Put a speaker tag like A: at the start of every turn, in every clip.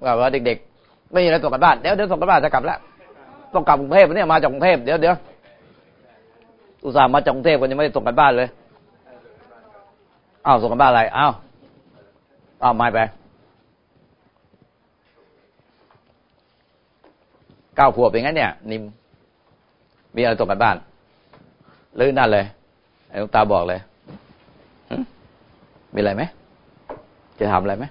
A: เออว่าเด็ก ๆ ไม่มีอะไรส่งกันบ้านเดี๋ยวเดี๋ยวส่งกันบ้านจะกลับแล้วต้องกลับกรุงเทพเนี่ยมาจากกรุงเทพเดี๋ยวเดี๋ยวอุตส่าห์มาจากกรุงเทพกันยังไม่ได้ส่งกันบ้านเลยอ้าวส่งกันบ้านอะไรอ้าวอ้าวไม่ไปเก้าขวบเป็นงั้นเนี่ย นิมมีอะไรส่งกันบ้านหรือนั่นเลยไอ้ตาบอกเลยมีอะไรไหมจะทำอะไรไหม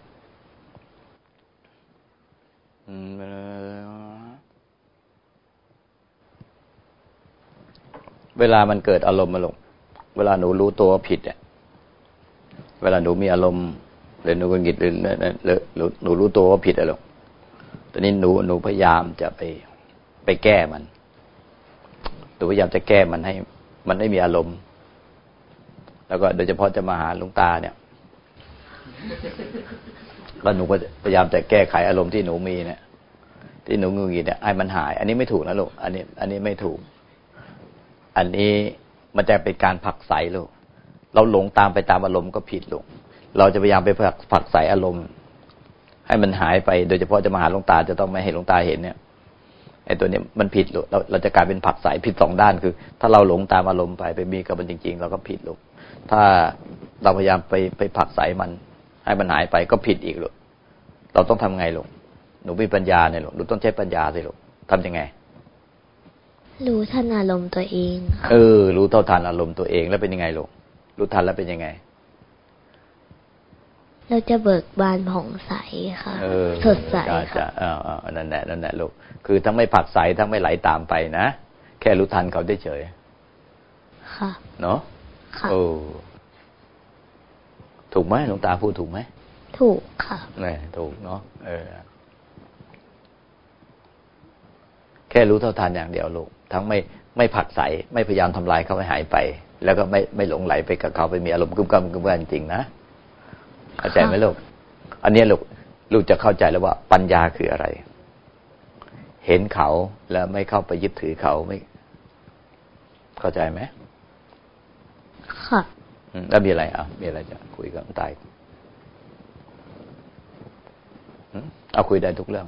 A: เวลามันเกิดอารมณ์มาลง เวลาหนูรู้ตัวผิดเนี่ยเวลาหนูมีอารมณ์หรือหนูกหงิดหรือหรือหนูรู้ตัวว่าผิดอะไรตอนนี้หนูหนูพยายามจะไปไปแก้มันหนูพยายามจะแก้มันให้ มันไม่มีอารมณ์ แล้วก็โดยเฉพาะจะมาหาลุงตาเนี่ย ก็หนูพยายามจะแก้ไขอารมณ์ที่หนูมีเนี่ยที่หนูงุนงิดเนี่ยให้มันหาย อันนี้ไม่ถูกนะลูกอันนี้ อันนี้ไม่ถูก อันนี้มันจะเป็นการผักใสลูกเราหลงตามไปตามอารมณ์ก็ผิดลูกเราจะพยายามไปผักผักใสอารมณ์ ให้มันหายไป โดยเฉพาะจะมาหาหลวงตาจะต้องไม่ให้หลวงตาเห็นเนี่ยไอ้ตัวเนี้ยมันผิดลูกเราเราจะกลายเป็นผักใสผิดสองด้านคือ ถ้าเราหลงตามอารมณ์ไปไปมีกับมันจริง ๆ เราก็ผิดลูกถ้าเราพยายามไปไปผักใสมัน ให้มันหายไปก็ผิดอีกลูกเราต้องทำไงลูกหนูมีปัญญาเนี่ยลูกหนูต้องใช้ปัญญาสิลูกทำยังไง
B: รู้ทันอารมณ์ตัวเอง
A: เออ รู้เท่าทันอารมณ์ตัวเองแล้วเป็นยังไงลูกรู้ทันแล้วเป็นยังไง
B: เราจะเบิกบานผ่องใสค่ะสดใสค่ะ
A: อ่านั่นแหละนั่นแหละลูกคือทั้งไม่ผักใสทั้งไม่ไหลตามไปนะแค่รู้ทันเขาได้เฉย
B: ค่ะ
A: เนาะ
B: ค่ะ
A: โอ้ ถูกไหมหลวงตาพูดถูกไหม
B: ถูกค่ะ
A: นี่ถูกเนาะเออ แค่รู้เท่าทันอย่างเดียวลูกทั้งไม่ไม่ผักใสไม่พยายามทำลายเขาให้หายไป แล้วก็ไม่ไม่หลงไหลไปกับเขาไปมีอารมณ์กุ้มกัมกุ้มกันจริงนะเข้าใจไหมลูกอันนี้ลูกลูกจะเข้าใจแล้วว่าปัญญาคืออะไร เห็นเขาแล้วไม่เข้าไปยึดถือเขาไม่ เข้าใจไหม
B: ค่ะ
A: แล้วมีอะไรอะมีอะไรจะคุยกับตายเอาคุยได้ทุกเรื่อง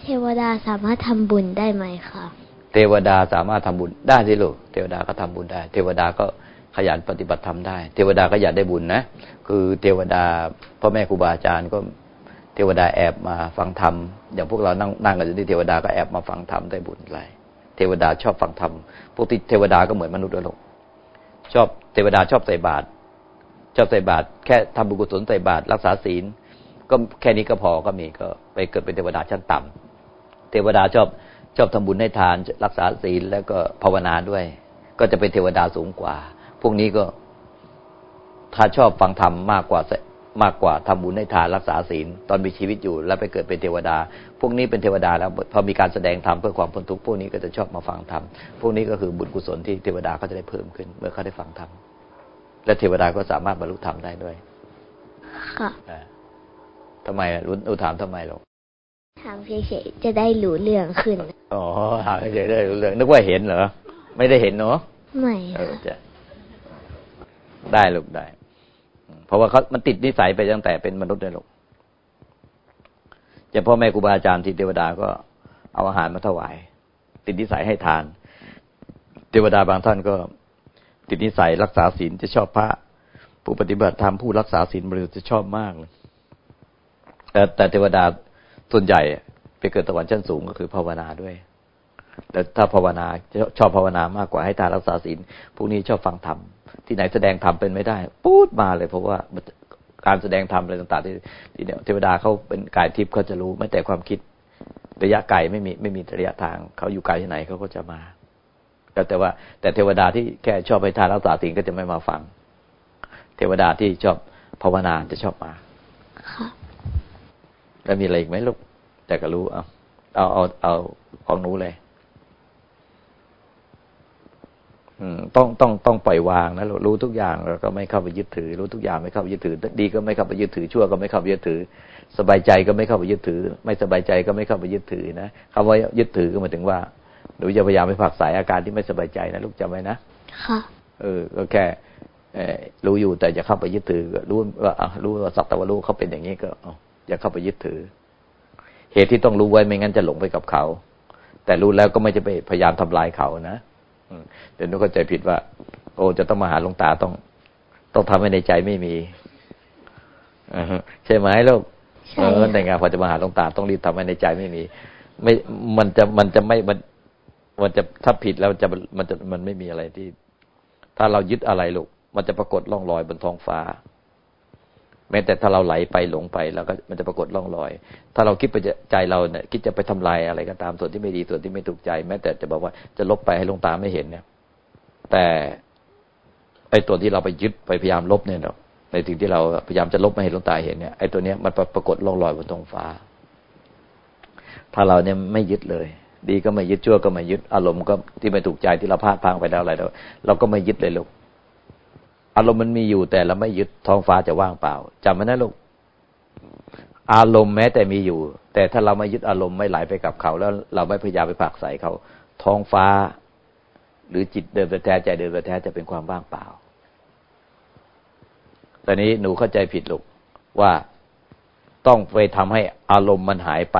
B: เทวดาสามารถทำบุญได้ไหมคะ
A: เทวดาสามารถทำบุญได้สิลูกเทวดาก็ทำบุญได้ เทวดาก็ขยันปฏิบัติธรรมได้ เทวดาก็อยากได้บุญนะ คือเทวดาพ่อแม่ครูบาอาจารย์ก็เทวดาแอบมาฟังธรรมอย่างพวกเรานั่งนั่งกันอยู่ที่เทวดาก็แอบมาฟังธรรมได้บุญอะไรเทวดาชอบฟังธรรมปกติเทวดาก็เหมือนมนุษย์เลยลูก ชอบเทวดาชอบใส่บาตรชอบใส่บาตรแค่ทำบุญกุศลใส่บาตรรักษาศีล ก็แค่นี้ก็พอก็มีก็ไปเกิดเป็นเทวดาชั้นต่ำเทวดาชอบชอบทำบุญให้ทานรักษาศีลแล้วก็ภาวนาด้วย ก็จะเป็นเทวดาสูงกว่า พวกนี้ก็ถ้าชอบฟังธรรมมากกว่า มากกว่าทำบุญให้ทานรักษาศีลตอนมีชีวิตอยู่ แล้วไปเกิดเป็นเทวดา พวกนี้เป็นเทวดาแล้วพอมีการแสดงธรรมเพื่อความพ้นทุกข์พวกนี้ก็จะชอบมาฟังธรรมพวกนี้ก็คือบุญกุศลที่เทวดาก็จะได้เพิ่มขึ้น เมื่อเขาได้ฟังธรรมและเทวดาก็สามารถบรรลุธรรมได้ด้วย
B: ค่ะ
A: ทำไมรู้ถามทำไมหรอก
B: ถามเฉยๆจะได้รู้เรื่องขึ้น
A: อ๋อถามเฉยๆได้รู้เรื่องนึกว่าเห็นเหรอไม่ได้เห็นเนาะ
B: ไม่
A: จะได้ลูกได้ เพราะว่าเขามันติดนิสัยไปตั้งแต่เป็นมนุษย์เลยลูกอย่างพ่อแม่ครูบาอาจารย์ที่เทวดาก็เอาอาหารมาถวาย ติดนิสัยให้ทาน เทวดาบางท่านก็ติดนิสัยรักษาศีลจะชอบพระ ผู้ปฏิบัติธรรมผู้รักษาศีลบริสุทธิ์จะชอบมากเลยแต่แต่เทวดาส่วนใหญ่ไปเกิดตะวันชั้นสูงก็คือภาวนาด้วยแต่ถ้าภาวนาชอบภาวนามากกว่าให้ทานรักษาศีลพวกนี้ชอบฟังธรรม ที่ไหนแสดงธรรมเป็นไม่ได้ปูดมาเลย เพราะว่าการแสดงธรรมอะไรต่าง ๆ ที่ที่เนี่ยเทวดาเขาเป็นกายทิพย์เขาจะรู้ไม่แต่ความคิดระยะไกลไม่มีไม่มีระยะทางเขาอยู่ไกลที่ไหนเขาก็จะมาแต่แต่ว่า แต่เทวดาที่แค่ชอบไปทานรักษาศีลก็จะไม่มาฟัง เทวดาที่ชอบภาวนาจะชอบมา
B: ค่ะ
A: แล้วมีอะไรอีกไหมลูกแต่ก็รู้เอาเอาเอาเอาของหนูเลย ต้องต้องต้องปล่อยวางนะรู้ทุกอย่างแล้วก็ไม่เข้าไปยึดถือ รู้ทุกอย่างไม่เข้าไปยึดถือ ดีก็ไม่เข้าไปยึดถือ ชั่วก็ไม่เข้าไปยึดถือ สบายใจก็ไม่เข้าไปยึดถือ ไม่สบายใจก็ไม่เข้าไปยึดถือนะคำว่ายึดถือก็หมายถึงว่าหนูจะพยายามไปผักสายอาการที่ไม่สบายใจนะลูกจำไว้นะ
B: ค่ะเอ
A: อก็แค่รู้อยู่แต่จะเข้าไปยึดถือรู้ว่ารู้ว่าสักแต่ว่ารู้เขาเป็นอย่างนี้ก็อย่าเข้าไปยึดถือ เหตุที่ต้องรู้ไว้ไม่งั้นจะหลงไปกับเขา แต่รู้แล้วก็ไม่จะไปพยายามทำลายเขานะ เดี๋ยวนุเข้าใจผิดว่า โอ้จะต้องมาหาหลวงตาต้อง ต้องทำให้ในใจไม่มีใช่ไหมลูกเออแต่งานพอจะมาหาหลวงตาต้องรีบทำให้ในใจไม่มี ไม่มันจะมันจะไม่มันมันจะถ้าผิดแล้วจะมันจะมันไม่มีอะไรที่ ถ้าเรายึดอะไรลูกมันจะปรากฏร่องรอยบนท้องฟ้า แม้แต่ถ้าเราไหลไปหลงไปแล้วก็มันจะปรากฏร่องรอย ถ้าเราคิดไปใจเราเนี่ยคิดจะไปทำลายอะไรก็ตามส่วนที่ไม่ดีส่วนที่ไม่ถูกใจ แม้แต่จะบอกว่าจะลบไปให้ลงตาไม่เห็นเนี่ย แต่ไอ้ตัวที่เราไปยึดไปพยายามลบเนี่ยเนาะในสิ่งที่เราพยายามจะลบไม่ให้ลงตาเห็นเนี่ยไอ้ตัวเนี้ยมันปรากฏร่องรอยบนท้องฟ้า ถ้าเราเนี่ยไม่ยึดเลย ดีก็ไม่ยึดชั่วก็ไม่ยึดอารมณ์ก็ที่ไม่ถูกใจที่เราพลาดพังไปแล้วอะไรเราเราก็ไม่ยึดเลยลูก อารมณ์มันมีอยู่แต่เราไม่ยึดท้องฟ้าจะว่างเปล่าจำไว้นะลูก อารมณ์แม้แต่มีอยู่ แต่ถ้าเราไม่ยึดอารมณ์ไม่ไหลไปกับเขา แล้วเราไม่พยายามไปผักใส่เขา ท้องฟ้า หรือจิตเดินไปแท้ใจเดินไปแท้จะเป็นความว่างเปล่าตอนนี้หนูเข้าใจผิดลูกว่าต้องไปทำให้อารมณ์มันหายไป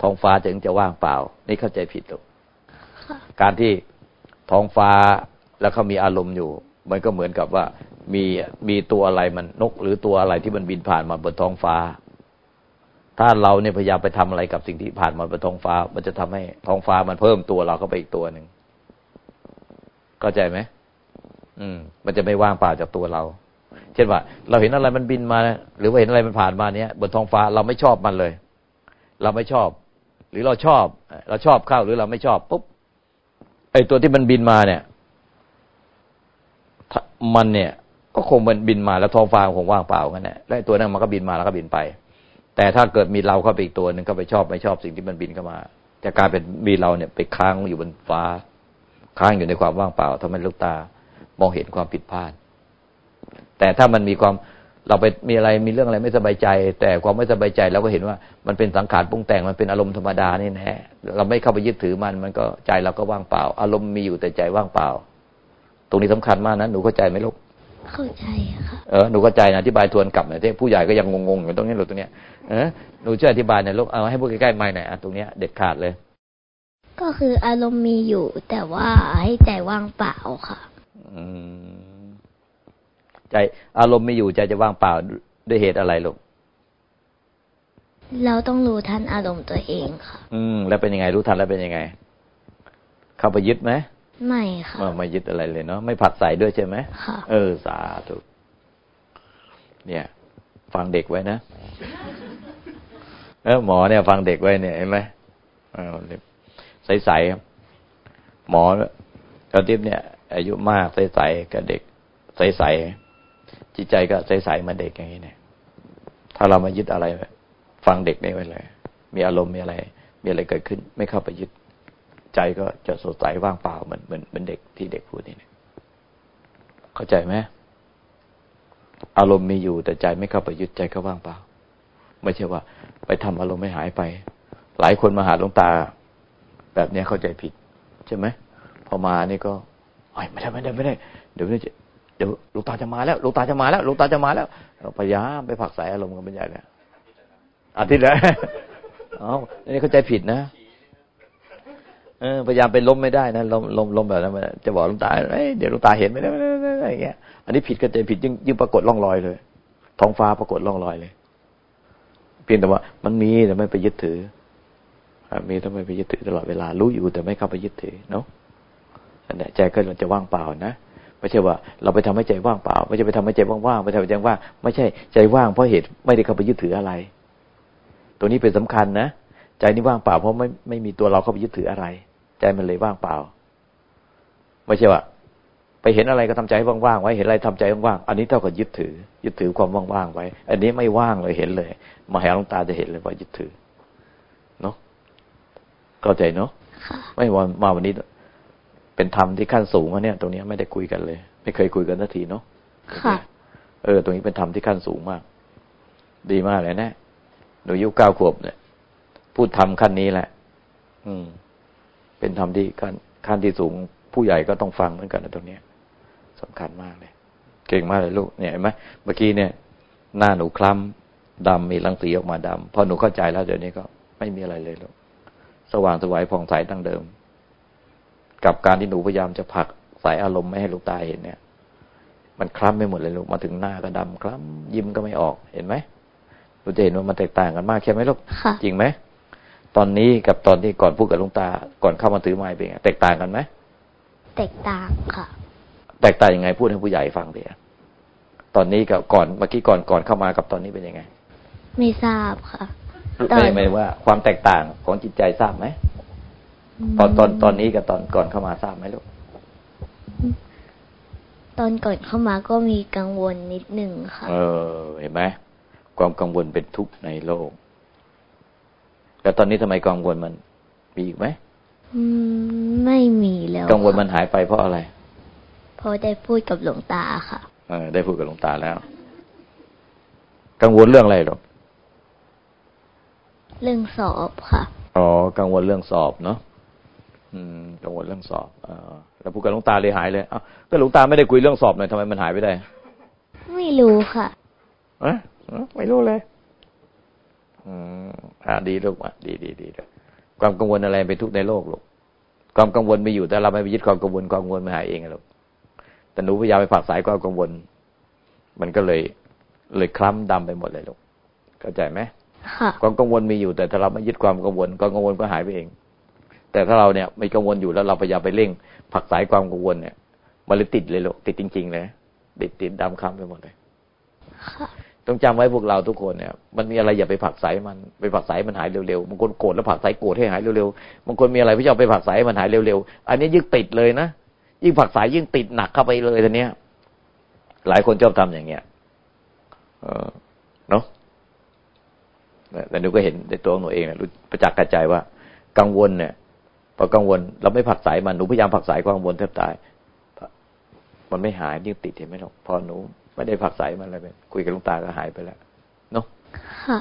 A: ท้องฟ้าถึงจะว่างเปล่า นี่เข้าใจผิดลูกการที่ท้องฟ้าแล้วเขามีอารมณ์อยู่ มันก็เหมือนกับว่ามีมีตัวอะไรมันนก หรือตัวอะไรที่มันบินผ่านมาบนท้องฟ้า ถ้าเราเนี่ยพยายามไปทำอะไรกับสิ่งที่ผ่านมาบนท้องฟ้า มันจะทำให้ท้องฟ้ามันเพิ่มตัวเราเข้าไปอีกตัวหนึ่งเข้าใจไหมอืม มันจะไม่ว่างเปล่าจากตัวเรา เช่นว่า เราเห็นอะไรมันบินมา หรือว่าเห็นอะไรมันผ่านมาเนี้ยบนท้องฟ้าเราไม่ชอบมันเลย เราไม่ชอบ หรือเราชอบ เราชอบเข้าหรือเราไม่ชอบปุ๊บไอตัวที่มันบินมาเนี่ย มันเนี่ย ก็คงมันบินมาแล้วท้องฟ้าคงว่างเปล่ากันแหละและตัวนั้นมันก็บินมาแล้วก็บินไป แต่ถ้าเกิดมีเราเข้าไปอีกตัวหนึ่งก็ไปชอบไม่ชอบสิ่งที่มันบินเข้ามาจะกลายเป็นมีเราเนี่ยไปค้างอยู่บนฟ้า ค้างอยู่ในความว่างเปล่าทำให้ลูกตามองเห็นความผิดพลาด แต่ถ้ามันมีความเราไปมีอะไรมีเรื่องอะไรไม่สบายใจ แต่ความไม่สบายใจเราก็เห็นว่ามันเป็นสังขารปรุงแต่งมันเป็นอารมณ์ธรรมดานี่แน่เราไม่เข้าไปยึดถือมันมันก็ใจเราก็ว่างเปล่า อารมณ์มีอยู่แต่ใจว่างเปล่า ตรงนี้สำคัญมากนะหนูเข้าใจไหมลูก
B: เข้าใจค่ะ
A: เออหนูเข้าใจนะอธิบายทวนกลับหน่อยที่ผู้ใหญ่ก็ยังงงๆอยู่ตรงนี้หรือตรงเนี้ยเออหนูช่วยอธิบายหน่อยลูกเอาให้พูดใกล้ๆไม่หน่อยอะตรงเนี้ยเด็ดขาดเลย
B: ก็คืออารมณ์มีอยู่ แต่ว่าให้ใจว่างเปล่าค่ะ
A: อืมใจอารมณ์ไม่อยู่ใจจะว่างเปล่าด้วยเหตุอะไรลูก
B: เราต้องรู้ทันอารมณ์ตัวเองค่ะ
A: อืม แล้วเป็นยังไงรู้ทันแล้วเป็นยังไง เข้าไปยึดไหม
B: ไม่ค่ะ
A: ไม่ยึดอะไรเลยเนาะไม่ผัดใส่ด้วยใช่ไหม
B: ค่ะ
A: เออสาธุเนี่ย ฟังเด็กไว้นะเออหมอเนี่ย ฟังเด็กไว้เนี่ยเห็นไหมใสๆหมอตอนทิพเนี่ย อายุมากใสๆกับเด็ก ใสๆจิตใจก็ใสๆมาเด็กอย่างนี้เนี่ย ถ้าเรามายึดอะไร ฟังเด็กนี่ไว้เลย มีอารมณ์มีอะไร มีอะไรเกิดขึ้น ไม่เข้าไปยึด ใจก็จะสดใสว่างเปล่าเหมือนเหมือนเหมือนเด็กที่เด็กพูดนี่เข้าใจไหมอารมณ์มีอยู่แต่ใจไม่เข้าไปยึดใจก็ว่างเปล่า ไม่ใช่ว่า ไปทำอารมณ์ไม่หายไป หลายคนมาหาหลวงตา แบบนี้เข้าใจผิด ใช่ไหมพอมานี่ก็ไม่ได้ไม่ได้ไม่ได้ เดี๋ยวจะเดี๋ยวลูกตาจะมาแล้วลูกตาจะมาแล้วลูกตาจะมาแล้วพยายามไปผักสายอารมณ์กันเป็นใหญ่เลยอาทิตย์แล้วอ๋อนี่เข้าใจผิดนะ พยายามไปล้มไม่ได้นะล้มล้มล้มแบบนั้นจะบอกลุงตาเดี๋ยวลุงตาเห็นไม่ได้อะไรเงี้ย อันนี้ผิดก็จะผิดยิ่งยิ่งปรากฏร่องรอยเลย ท้องฟ้าปรากฏร่องรอยเลย เพียงแต่ว่า มันมีแต่ไม่ไปยึดถือมีแต่ไม่ไปยึดถือตลอดเวลารู้อยู่แต่ไม่เข้าไปยึดถือเนาะอันนี้ใจก็จะว่างเปล่านะไม่ใช่ว่า เราไปทำให้ใจว่างเปล่า ไม่ใช่ไปทำให้ใจว่างๆไม่ใช่ไปใจว่างไม่ใช่ใจว่างเพราะเหตุไม่ได้เข้าไปยึดถืออะไร ตัวนี้เป็นสำคัญนะใจนี่ว่างเปล่าเพราะไม่ไม่มีตัวเราเข้าไปยึดถืออะไร ใจมันเลยว่างเปล่า ไม่ใช่ว่า ไปเห็นอะไรก็ทำใจว่างๆไว้ เห็นอะไรทำใจว่างๆอันนี้เท่ากับยึดถือ ยึดถือความว่างๆไว้ อันนี้ไม่ว่างเลยเห็นเลย มาหาหลวงตาจะเห็นเลยว่ายึดถือเนาะเข้าใจเนาะไม่ว่ามาวันนี้ เป็นธรรมที่ขั้นสูงอะเนี่ย ตรงนี้ไม่ได้คุยกันเลย ไม่เคยคุยกันสักทีเนาะ
B: ค่ะ
A: เออ ตรงนี้เป็นธรรมที่ขั้นสูงมาก ดีมากเลยนะหนูอายุเก้าขวบเนี่ย พูดธรรมขั้นนี้แหละ อืม เป็นธรรมที่ขั้นขั้นที่สูงผู้ใหญ่ก็ต้องฟังเหมือนกันนะตรงนี้สำคัญมากเลย เก่งมากเลยลูกเนี่ยเห็นไหมเมื่อกี้เนี่ย หน้าหนูคล้ดำมีรังสีออกมาดำพอหนูเข้าใจแล้วเดี๋ยวนี้ก็ไม่มีอะไรเลยลูกสว่างสวยผ่องใสดังเดิม กับการที่หนูพยายามจะผลักสายอารมณ์ไม่ให้ลูกตาเห็นเนี่ยมันคล้ำไปหมดเลยลูกมาถึงหน้าก็ดำคล้ำยิ้มก็ไม่ออกเห็นไหมเราจะเห็นว่ามันแตกต่างกันมากใช่ไหมลูก
B: ค่ะ
A: จริงไหม ตอนนี้กับตอนที่ก่อนพูดกับลุงตา ก่อนเข้ามาถือไม้เป็นไงแตกต่างกันไหม
B: แตกต่างค่ะ
A: แตกต่างยังไงพูดให้ผู้ใหญ่ฟังดิตอนนี้กับก่อนเมื่อกี้ก่อนก่อนเข้ามากับตอนนี้เป็นยังไง
B: ไม่ทราบค่ะตอน
A: ไม่ไม่ว่า ความแตกต่างของจิตใจทราบไหมตอนตอนตอนนี้กับตอนก่อนเข้ามาทราบไหมลูก
B: ตอนก่อนเข้ามาก็มีกังวลนิดหนึ่งค่ะ
A: เออ เห็นไหมความกังวลเป็นทุกข์ในโลก แต่ตอนนี้ทำไมกังวลมันมีอีกไหม
B: อืมไม่มีแล้ว
A: กังวล
B: ค่ะ
A: มันหายไปเพราะอะไร
B: เพราะได้พูดกับหลวงตาค่ะ
A: เออได้พูดกับหลวงตาแล้ว กังวลเรื่องอะไรหรอก
B: เรื่องสอบค่ะ
A: อ๋อกังวลเรื่องสอบเนาะอืมกังวลเรื่องสอบเออแล้วพูดกับหลวงตาเลยหายเลยเอ้าก็หลวงตาไม่ได้คุยเรื่องสอบหน่อยทำไมมันหายไปได้
B: ไม่รู้ค่ะ
A: อะเอ้าไม่รู้เลย อืมอ่าดีลูกอะดีดีดีเลยความกังวลอะไรเป็นทุกข์ในโลกลูกความกังวลมีอยู่แต่เราไม่ไปยึดความกังวลความกังวลมันหายเองอะลูกแต่หนูพยายามไปผลักสายความกังวล มันก็เลยเลยคล้ำดำไปหมดเลยลูกเข้าใจไหม
B: ค่ะ
A: ความกังวลมีอยู่แต่ถ้าเราไม่ยึดความกังวลความกังวลก็หายไปเอง แต่ถ้าเราเนี่ยไม่กังวลอยู่แล้วเราพยายามไปเร่งผลักสายความกังวลเนี่ยมันเลยติดเลยลูกติดจริง ๆ เลยติดติดดำคล้ำไปหมดเลย
B: ค่ะ
A: ต้องจำไว้พวกเราทุกคนเนี่ยมันมีอะไรอย่าไปผักไสมันไปผักไสมันหายเร็วๆบางคนโกรธแล้วผักไสโกรธให้หายเร็วๆบางคนมีอะไรพี่ชอบไปผักไสมันหายเร็วๆอันนี้ยิ่งติดเลยนะยิ่งผักไสยิ่งติดหนักเข้าไปเลยทีเนี้ย หลายคนชอบทำอย่างเงี้ยเออเนาะแต่หนูก็เห็นในตัวของหนูเองนะรู้ประจักษ์กระจายว่า กังวลเนี่ยพอกังวล เราไม่ผักสายมันหนูพยายามผักสายความกังวลแทบตายมันไม่หายยิ่งติดเห็นไหมหรอกพอหนู ไม่ได้ผลักสายมันอะไรไปคุยกับหลุงตาก็หายไปแล้วเนาะ
B: ค่ะ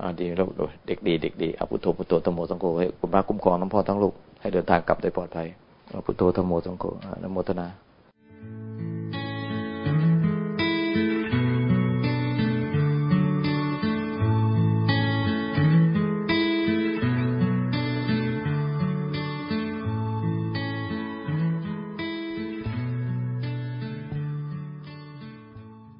A: อ่าดีแล้วเด็กดีเด็กดีเอาพุทโธพุทโธธรรมโมสังโฆให้คุณพระคุ้มครองน้องพ่อทั้งลูกให้เดินทางกลับโดยปลอดภัยเอาพุทโธธรรมโมสังโฆอ่านโมทนา